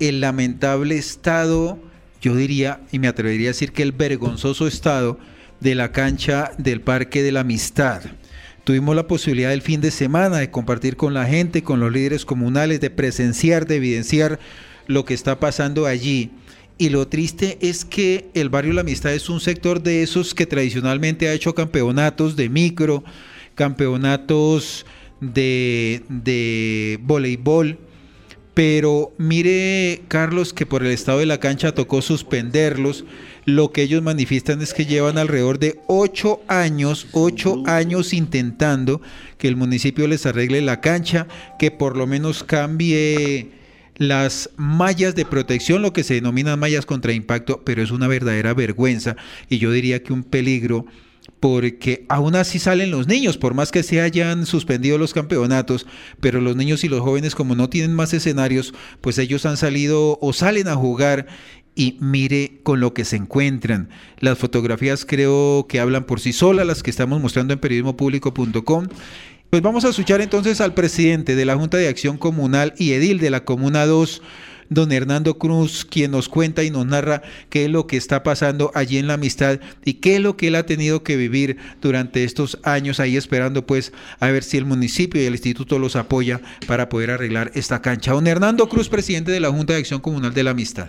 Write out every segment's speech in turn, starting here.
el lamentable estado, yo diría, y me atrevería a decir que el vergonzoso estado de la cancha del Parque de la Amistad. Tuvimos la posibilidad el fin de semana de compartir con la gente, con los líderes comunales, de presenciar, de evidenciar lo que está pasando allí. Y lo triste es que el barrio La Amistad es un sector de esos que tradicionalmente ha hecho campeonatos de micro, campeonatos de, de voleibol. Pero mire, Carlos, que por el estado de la cancha tocó suspenderlos. Lo que ellos manifiestan es que llevan alrededor de ocho años, ocho años intentando que el municipio les arregle la cancha, que por lo menos cambie las mallas de protección, lo que se denominan mallas contra impacto, pero es una verdadera vergüenza y yo diría que un peligro porque aún así salen los niños, por más que se hayan suspendido los campeonatos, pero los niños y los jóvenes como no tienen más escenarios, pues ellos han salido o salen a jugar y mire con lo que se encuentran. Las fotografías creo que hablan por sí solas, las que estamos mostrando en periodismopublico.com pues vamos a escuchar entonces al presidente de la Junta de Acción Comunal y edil de la Comuna 2, don Hernando Cruz, quien nos cuenta y nos narra qué es lo que está pasando allí en la amistad y qué es lo que él ha tenido que vivir durante estos años ahí esperando pues a ver si el municipio y el instituto los apoya para poder arreglar esta cancha. Don Hernando Cruz, presidente de la Junta de Acción Comunal de la Amistad.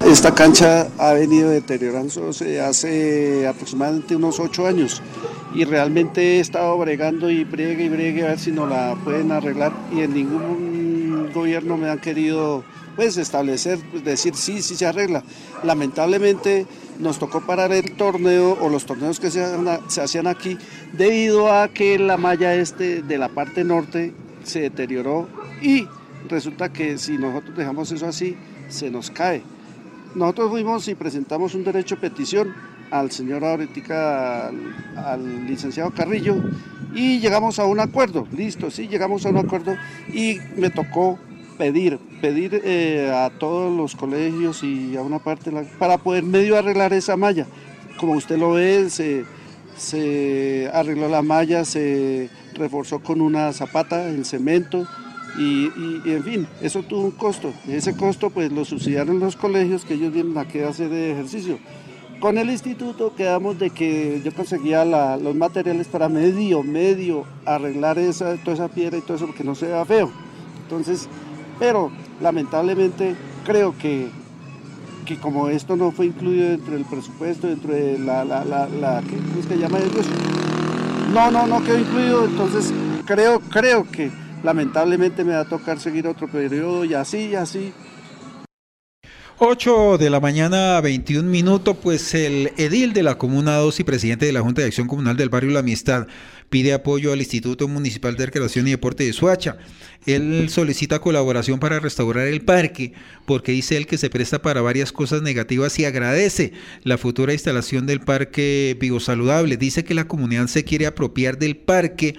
Esta cancha ha venido deteriorándose hace aproximadamente unos ocho años y realmente he estado bregando y bregue y bregue a ver si nos la pueden arreglar y en ningún gobierno me han querido pues establecer, pues, decir sí, sí se arregla. Lamentablemente nos tocó parar el torneo o los torneos que se, se hacían aquí debido a que la malla este de la parte norte se deterioró y resulta que si nosotros dejamos eso así, se nos cae. Nosotros fuimos y presentamos un derecho de petición al señor ahorita, al, licenciado Carrillo, y llegamos a un acuerdo, listo, sí, llegamos a un acuerdo y me tocó pedir, pedir eh, a todos los colegios y a una parte para poder medio arreglar esa malla. Como usted lo ve, se, se arregló la malla, se reforzó con una zapata, el cemento, y, en fin, eso tuvo un costo. Ese costo pues lo subsidiaron los colegios que ellos vienen a que hacer de ejercicio. Con el instituto quedamos de que yo conseguía los materiales para medio, medio arreglar esa, toda esa piedra y todo eso porque no se vea feo. Entonces, pero lamentablemente creo que, que como esto no fue incluido dentro del presupuesto, dentro de la, la, la, ¿cómo es que llama? No, no, no quedó incluido, entonces creo, creo que lamentablemente me va a tocar seguir otro periodo y así, y así. 8 de la mañana, 21 minutos, pues el edil de la Comuna 2 y presidente de la Junta de Acción Comunal del Barrio La Amistad pide apoyo al Instituto Municipal de Recreación y Deporte de Suacha. Él solicita colaboración para restaurar el parque porque dice él que se presta para varias cosas negativas y agradece la futura instalación del parque biosaludable. Dice que la comunidad se quiere apropiar del parque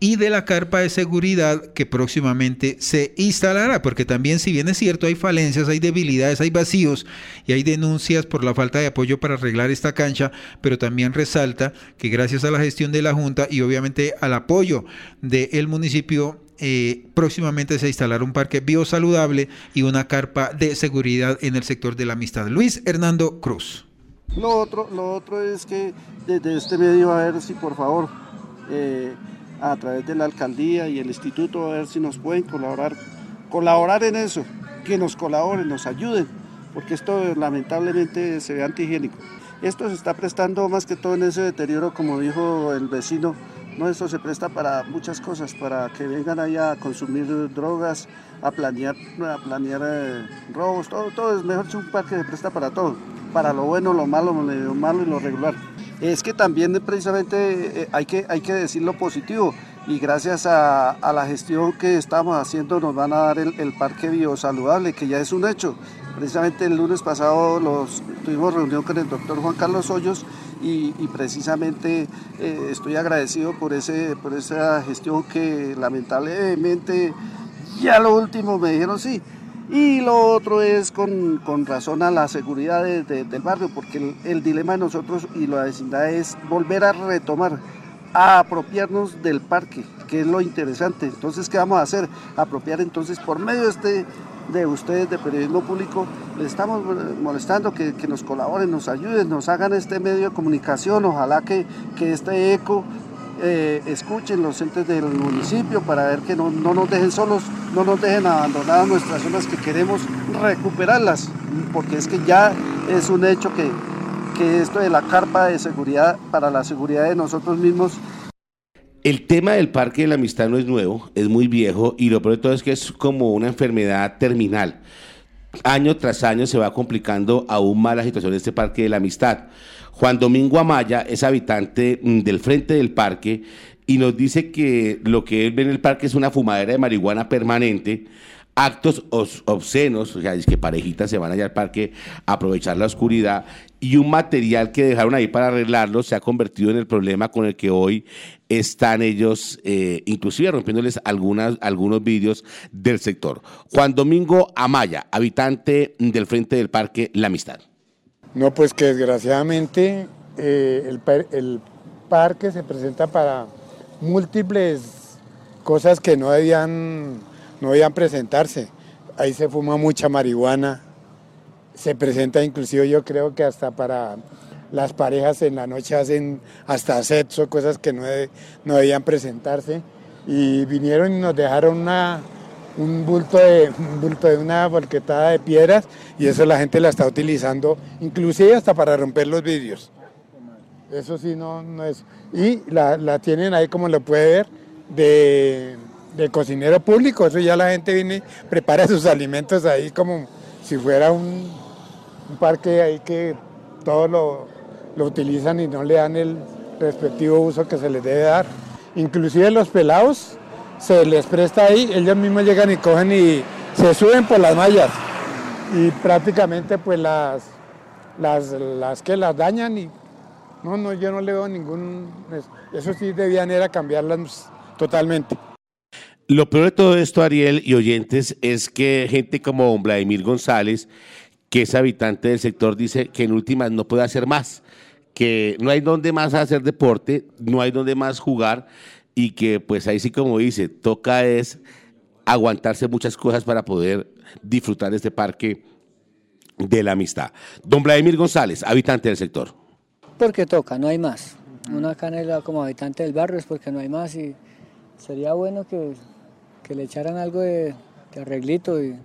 y de la carpa de seguridad que próximamente se instalará, porque también si bien es cierto hay falencias, hay debilidades, hay vacíos y hay denuncias por la falta de apoyo para arreglar esta cancha, pero también resalta que gracias a la gestión de la Junta y obviamente al apoyo del municipio, eh, próximamente se instalará un parque biosaludable y una carpa de seguridad en el sector de la amistad. Luis Hernando Cruz. Lo otro, lo otro es que desde este medio a ver si por favor... Eh, a través de la alcaldía y el instituto a ver si nos pueden colaborar, colaborar en eso, que nos colaboren, nos ayuden, porque esto lamentablemente se ve antihigiénico. Esto se está prestando más que todo en ese deterioro, como dijo el vecino, no, esto se presta para muchas cosas, para que vengan ahí a consumir drogas, a planear, a planear eh, robos, todo, todo es mejor, es un parque se presta para todo, para lo bueno, lo malo, lo malo y lo regular es que también precisamente eh, hay que, hay que decir lo positivo y gracias a, la gestión que estamos haciendo nos van a dar el, parque biosaludable, que ya es un hecho. Precisamente el lunes pasado los, tuvimos reunión con el doctor Juan Carlos Hoyos y, precisamente eh, estoy agradecido por, ese, por esa gestión que lamentablemente ya lo último me dijeron sí, y lo otro es con, razón a la seguridad del barrio, porque el, dilema de nosotros y la vecindad es volver a retomar, a apropiarnos del parque, que es lo interesante. Entonces, ¿qué vamos a hacer? Apropiar entonces por medio de este, de ustedes de periodismo público, les estamos molestando que, nos colaboren, nos ayuden, nos hagan este medio de comunicación, ojalá que, que este eco eh, escuchen los entes del municipio para ver que no, no, nos dejen solos, no nos dejen abandonadas nuestras zonas que queremos recuperarlas, porque es que ya es un hecho que, que esto de la carpa de seguridad para la seguridad de nosotros mismos el tema del Parque de la Amistad no es nuevo, es muy viejo y lo peor de todo es que es como una enfermedad terminal. Año tras año se va complicando aún más la situación de este Parque de la Amistad. Juan Domingo Amaya es habitante mm, del frente del parque y nos dice que lo que él ve en el parque es una fumadera de marihuana permanente actos obscenos, o sea, es que parejitas se van allá al parque a aprovechar la oscuridad y un material que dejaron ahí para arreglarlo se ha convertido en el problema con el que hoy están ellos, eh, inclusive rompiéndoles algunas, algunos vídeos del sector. Juan Domingo Amaya, habitante del frente del parque La Amistad. No, pues que desgraciadamente eh, el, parque se presenta para múltiples cosas que no debían no debían presentarse. Ahí se fuma mucha marihuana, se presenta inclusive yo creo que hasta para las parejas en la noche hacen hasta sexo, cosas que no, no debían presentarse. Y vinieron y nos dejaron una, un, bulto de, un bulto de una volquetada de piedras y eso la gente la está utilizando, inclusive hasta para romper los vidrios. Eso sí no, no es. Y la, la tienen ahí como lo puede ver de de cocinero público, eso ya la gente viene, prepara sus alimentos ahí como si fuera un, parque ahí que todos lo, utilizan y no le dan el respectivo uso que se les debe dar. Inclusive los pelados se les presta ahí, ellos mismos llegan y cogen y se suben por las mallas y prácticamente pues las, las, las que las dañan y no, no, yo no le veo ningún, eso sí debían era cambiarlas totalmente. Lo peor de todo esto, Ariel y oyentes, es que gente como Vladimir González, que es habitante del sector, dice que en últimas no puede hacer más, que no hay donde más hacer deporte, no hay donde más jugar y que pues ahí sí como dice, toca es aguantarse muchas cosas para poder disfrutar de este parque de la amistad. Don Vladimir González, habitante del sector. Porque toca, no hay más. Una canela como habitante del barrio es porque no hay más y sería bueno que que le echaran algo de, arreglito y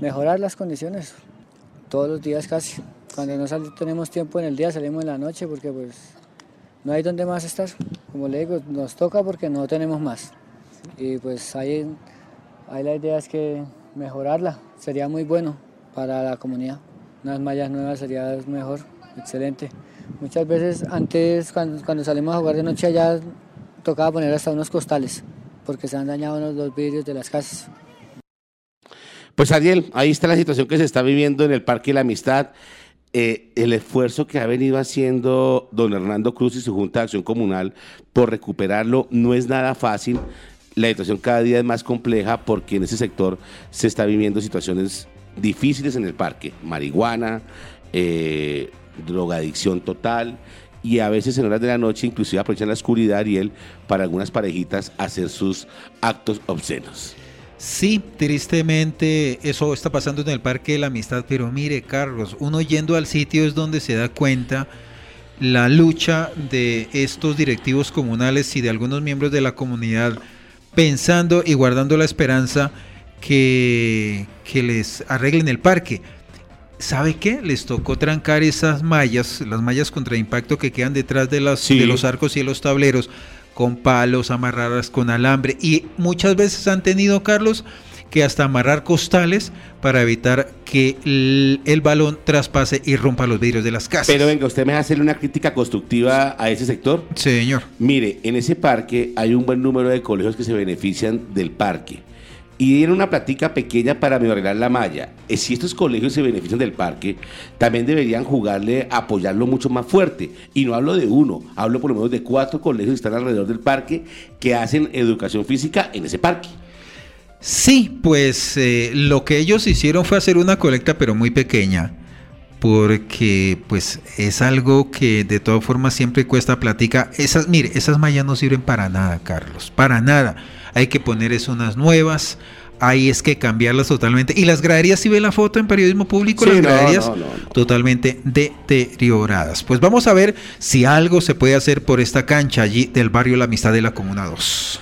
mejorar las condiciones todos los días casi. Cuando no tenemos tiempo en el día salimos en la noche porque pues no hay donde más estar. Como le digo, nos toca porque no tenemos más. Y pues ahí, ahí la idea es que mejorarla sería muy bueno para la comunidad. Unas mallas nuevas sería mejor, excelente. Muchas veces antes cuando, cuando salimos a jugar de noche allá tocaba poner hasta unos costales porque se han dañado los vidrios de las casas. Pues Ariel, ahí está la situación que se está viviendo en el Parque de la Amistad. Eh, el esfuerzo que ha venido haciendo don Hernando Cruz y su Junta de Acción Comunal por recuperarlo no es nada fácil. La situación cada día es más compleja porque en ese sector se está viviendo situaciones difíciles en el parque. Marihuana, eh, drogadicción total y a veces en horas de la noche inclusive aprovechan la oscuridad y él para algunas parejitas hacer sus actos obscenos. Sí, tristemente eso está pasando en el Parque de la Amistad, pero mire Carlos, uno yendo al sitio es donde se da cuenta la lucha de estos directivos comunales y de algunos miembros de la comunidad pensando y guardando la esperanza que, que les arreglen el parque. ¿Sabe qué? Les tocó trancar esas mallas, las mallas contra impacto que quedan detrás de, las, de los arcos y de los tableros, con palos, amarradas con alambre. Y muchas veces han tenido, Carlos, que hasta amarrar costales para evitar que el, balón traspase y rompa los vidrios de las casas. Pero venga, usted me va a hacerle una crítica constructiva a ese sector. señor. Mire, en ese parque hay un buen número de colegios que se benefician del parque y dieron una platica pequeña para mejorar la malla. Eh, si estos colegios se benefician del parque, también deberían jugarle, apoyarlo mucho más fuerte. Y no hablo de uno, hablo por lo menos de cuatro colegios que están alrededor del parque que hacen educación física en ese parque. Sí, pues eh, lo que ellos hicieron fue hacer una colecta, pero muy pequeña porque pues es algo que de todas formas siempre cuesta platica. Esas, mire, esas mallas no sirven para nada, Carlos, para nada. Hay que poner unas nuevas, Hay es que cambiarlas totalmente. Y las graderías, si ve la foto en periodismo público, Sí, las no, graderías no, no, no. totalmente deterioradas. Pues vamos a ver si algo se puede hacer por esta cancha allí del barrio La Amistad de la Comuna 2.